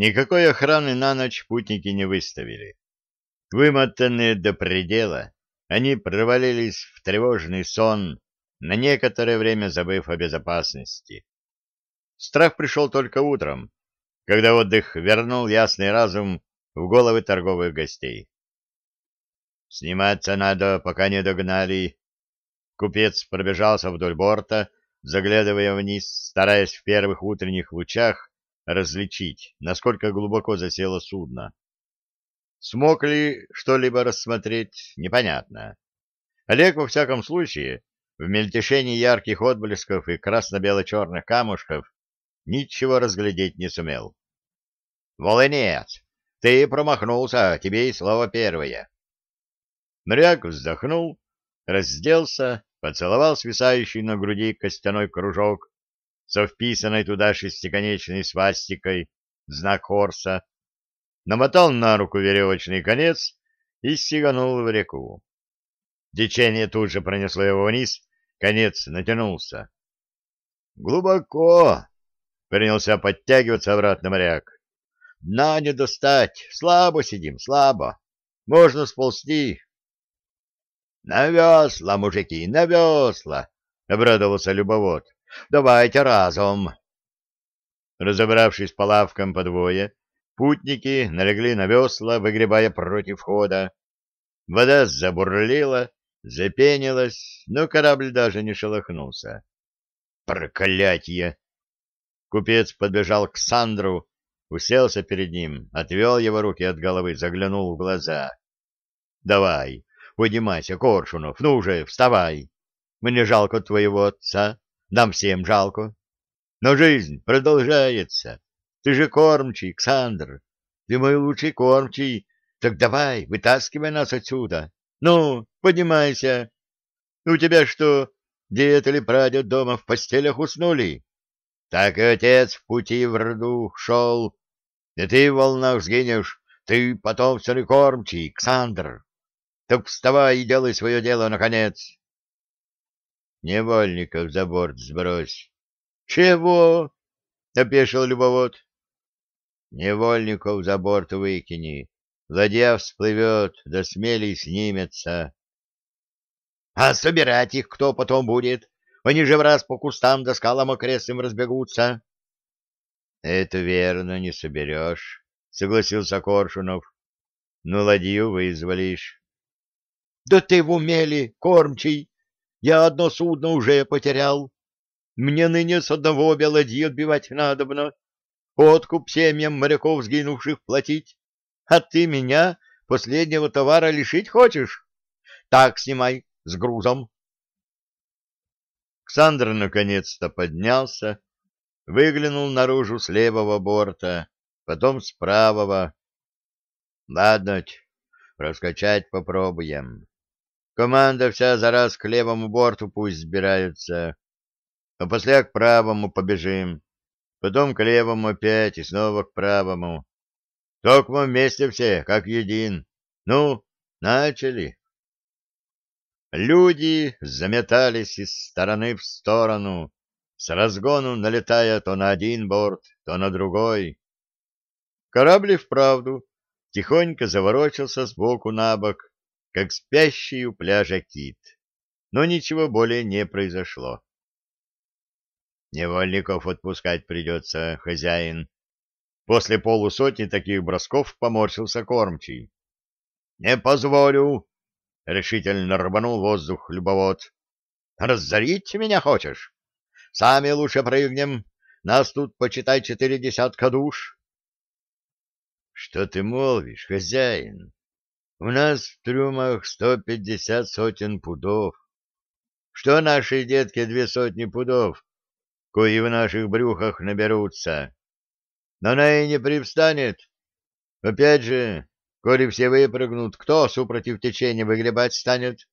Никакой охраны на ночь путники не выставили. Вымотанные до предела, они провалились в тревожный сон, на некоторое время забыв о безопасности. Страх пришел только утром, когда отдых вернул ясный разум в головы торговых гостей. «Сниматься надо, пока не догнали». Купец пробежался вдоль борта, заглядывая вниз, стараясь в первых утренних лучах различить, насколько глубоко засело судно. Смог ли что-либо рассмотреть, непонятно. Олег, во всяком случае, в мельтешении ярких отблесков и красно-бело-черных камушков ничего разглядеть не сумел. — Волынец, ты промахнулся, тебе и слово первое. Мряк вздохнул, разделся, поцеловал свисающий на груди костяной кружок со вписанной туда шестиконечной свастикой, знак Хорса, намотал на руку веревочный конец и сиганул в реку. Течение тут же пронесло его вниз, конец натянулся. «Глубоко!» — принялся подтягиваться обратно моряк. «Дна не достать, слабо сидим, слабо. Можно сползти». «На весла, мужики, на весла!» — обрадовался любовод. «Давайте разом!» Разобравшись по лавкам по двое, путники налегли на весла, выгребая против хода. Вода забурлила, запенилась, но корабль даже не шелохнулся. Проклятье! Купец подбежал к Сандру, уселся перед ним, отвел его руки от головы, заглянул в глаза. — Давай, поднимайся, Коршунов, ну уже, вставай. Мне жалко твоего отца, нам всем жалко. Но жизнь продолжается. Ты же кормчий, Ксандр. Ты мой лучший кормчий. Так давай, вытаскивай нас отсюда. Ну, поднимайся. У тебя что, дед или прадед дома в постелях уснули? Так и отец в пути в роду шел. И ты в волнах сгинешь, ты потомственный кормчий, Ксандр. Так вставай и делай свое дело, наконец. Невольников за борт сбрось. Чего? — опешил любовод. Невольников за борт выкини. Ладья всплывет, да смелей снимется. — А собирать их кто потом будет? Они же в раз по кустам да скалам окрестным разбегутся. — Это верно, не соберешь, — согласился Коршунов. — Ну, ладью вызволишь. — Да ты в умели, кормчий! Я одно судно уже потерял. Мне ныне с одного белоди отбивать надобно, откуп семьям моряков сгинувших платить а ты меня последнего товара лишить хочешь? Так снимай, с грузом. Ксандр наконец-то поднялся, выглянул наружу с левого борта, потом с правого. Ладно, раскачать попробуем. Команда вся за раз к левому борту пусть сбираются, а после к правому побежим, потом к левому опять и снова к правому. Только мы вместе все, как един. Ну, начали. Люди заметались из стороны в сторону, с разгону налетая то на один борт, то на другой. Корабль вправду тихонько заворочился сбоку на бок, как спящий у пляжа кит, но ничего более не произошло. Невольников отпускать придется, хозяин, После полусотни таких бросков поморщился кормчий. — Не позволю! — решительно рванул воздух любовод. — Разорить меня хочешь? Сами лучше прыгнем. Нас тут, почитай, четыре десятка душ. — Что ты молвишь, хозяин? У нас в трюмах сто пятьдесят сотен пудов. Что наши детки две сотни пудов, кои в наших брюхах наберутся? но она и не привстанет. Опять же, коли все выпрыгнут, кто супротив течения выгребать станет?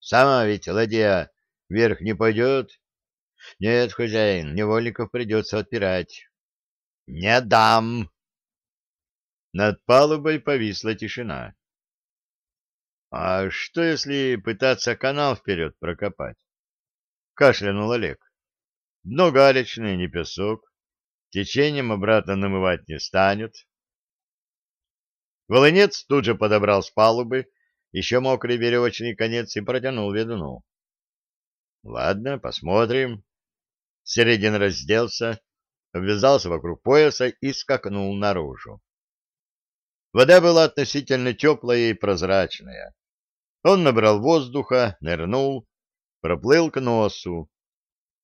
Сама ведь ладья вверх не пойдет. Нет, хозяин, невольников придется отпирать. Не дам! Над палубой повисла тишина. А что, если пытаться канал вперед прокопать? Кашлянул Олег. Дно галечное, не песок. течением обратно намывать не станет. Волынец тут же подобрал с палубы еще мокрый веревочный конец и протянул ведуну. — Ладно, посмотрим. Середин разделся, обвязался вокруг пояса и скакнул наружу. Вода была относительно теплая и прозрачная. Он набрал воздуха, нырнул, проплыл к носу.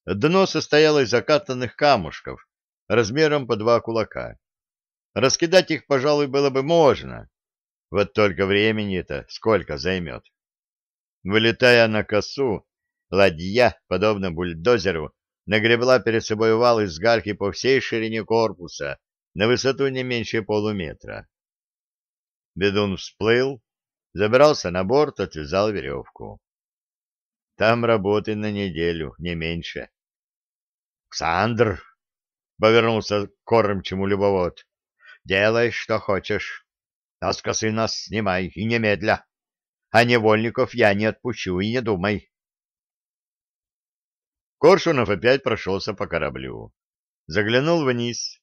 Дно состояло из закатанных камушков размером по два кулака. Раскидать их, пожалуй, было бы можно. Вот только времени-то сколько займет. Вылетая на косу, ладья, подобно бульдозеру, нагребла перед собой вал из гальки по всей ширине корпуса на высоту не меньше полуметра. Бедун всплыл, забрался на борт, отвязал веревку. Там работы на неделю, не меньше. — Ксандр! — повернулся кормчему любовод. — Делай, что хочешь. А с косы нас снимай, и немедля. А невольников я не отпущу, и не думай. Коршунов опять прошелся по кораблю. Заглянул вниз,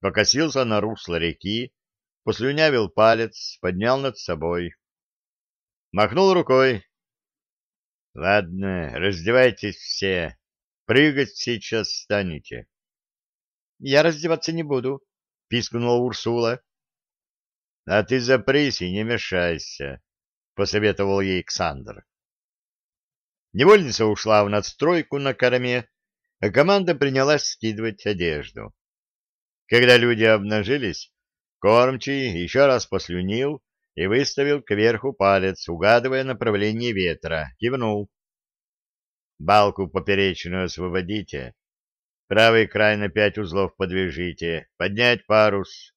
покосился на русло реки, послюнявил палец, поднял над собой. Махнул рукой. — Ладно, раздевайтесь все. Прыгать сейчас станете. — Я раздеваться не буду, — пискнула Урсула. — А ты запрись и не мешайся, — посоветовал ей Александр. Невольница ушла в надстройку на корме, а команда принялась скидывать одежду. Когда люди обнажились, кормчий еще раз послюнил и выставил кверху палец, угадывая направление ветра, кивнул. «Балку поперечную освободите, правый край на пять узлов подвяжите, поднять парус».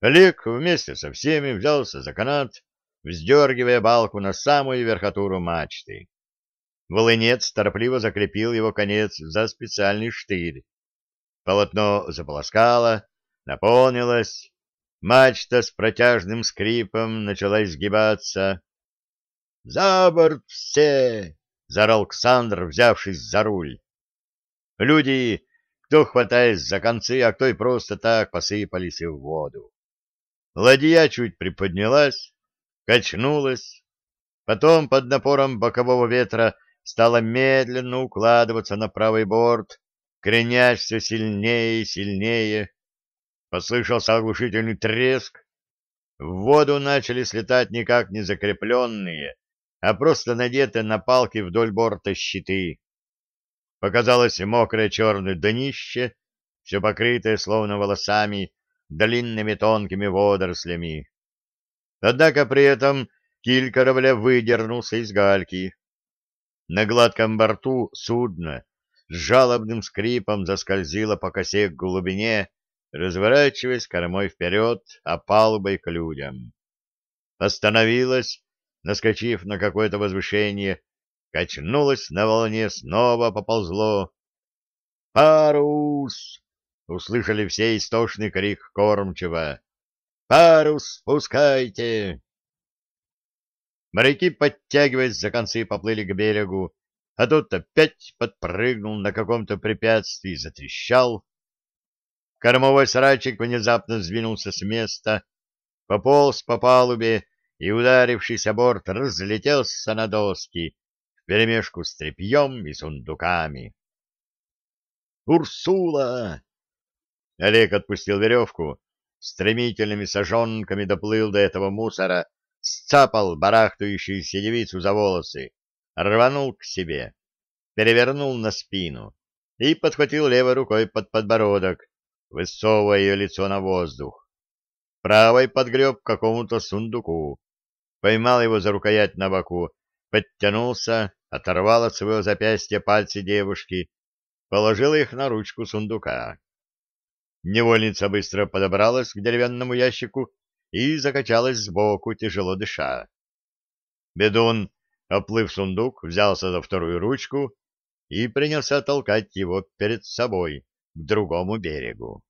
Олег вместе со всеми взялся за канат, вздергивая балку на самую верхотуру мачты. Волынец торопливо закрепил его конец за специальный штырь. Полотно заполоскало, наполнилось, мачта с протяжным скрипом начала изгибаться. «За борт все!» — заорал Ксандр, взявшись за руль. Люди, кто хватаясь за концы, а кто и просто так, посыпались в воду. Ладья чуть приподнялась, качнулась, потом под напором бокового ветра стала медленно укладываться на правый борт, кренясь все сильнее и сильнее. Послышался оглушительный треск. В воду начали слетать никак не закрепленные, а просто надетые на палки вдоль борта щиты. Показалось мокрое черное днище, все покрытое словно волосами, длинными тонкими водорослями. Однако при этом киль корабля выдернулся из гальки. На гладком борту судно с жалобным скрипом заскользило по косе к глубине, разворачиваясь кормой вперед, а палубой к людям. Остановилась, наскочив на какое-то возвышение, качнулась на волне, снова поползло. «Парус!» — услышали все истошный крик кормчего. «Парус спускайте!» Моряки, подтягиваясь за концы, поплыли к берегу, а тот опять подпрыгнул на каком-то препятствии, затрещал. Кормовой сарайчик внезапно сдвинулся с места, пополз по палубе и, ударившись о борт, разлетелся на доски вперемешку с тряпьем и сундуками. «Урсула!» Олег отпустил веревку, стремительными сажонками доплыл до этого мусора, сцапал барахтающуюся девицу за волосы, рванул к себе, перевернул на спину и подхватил левой рукой под подбородок, высовывая лицо на воздух. Правой подгреб к какому-то сундуку, поймал его за рукоять на боку, подтянулся, оторвал от своего запястья пальцы девушки, положил их на ручку сундука. Невольница быстро подобралась к деревянному ящику и закачалась сбоку, тяжело дыша. Бедун, оплыв сундук, взялся за вторую ручку и принялся толкать его перед собой к другому берегу.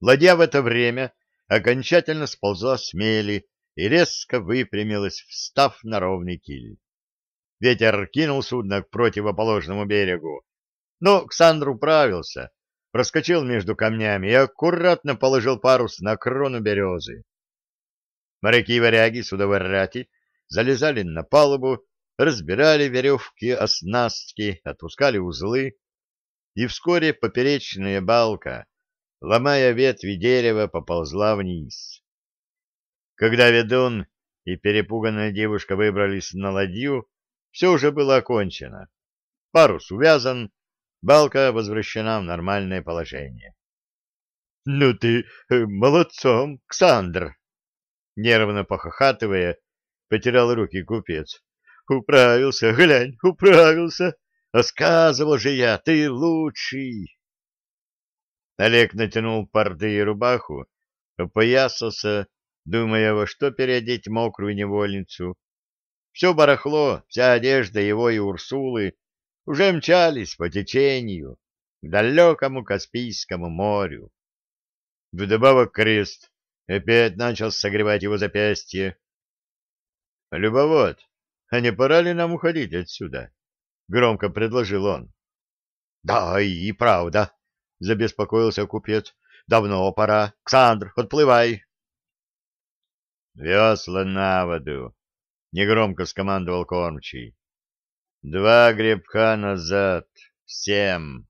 Ладья в это время окончательно сползла с мели и резко выпрямилась, встав на ровный киль. Ветер кинул судно к противоположному берегу, но Ксандр управился, проскочил между камнями и аккуратно положил парус на крону березы. Моряки и варяги судовой рати залезали на палубу, разбирали веревки, оснастки, отпускали узлы, и вскоре поперечная балка, ломая ветви дерева, поползла вниз. Когда ведун и перепуганная девушка выбрались на ладью, все уже было окончено. Парус увязан, балка возвращена в нормальное положение. — Ну ты э, молодцом, Ксандр! — нервно похохатывая, потерял руки купец. — Управился, глянь, управился! А сказывал же я, ты лучший! Олег натянул порты и рубаху, опоясался, думая, во что переодеть мокрую невольницу. Все барахло, вся одежда его и Урсулы уже мчались по течению к далекому Каспийскому морю. Вдобавок крест опять начал согревать его запястье. — Любовод, а не пора ли нам уходить отсюда? — громко предложил он. — Да, и правда, — забеспокоился купец. — Давно пора. Ксандр, отплывай. — Весла на воду, — негромко скомандовал кормчий. Два гребка назад. Всем.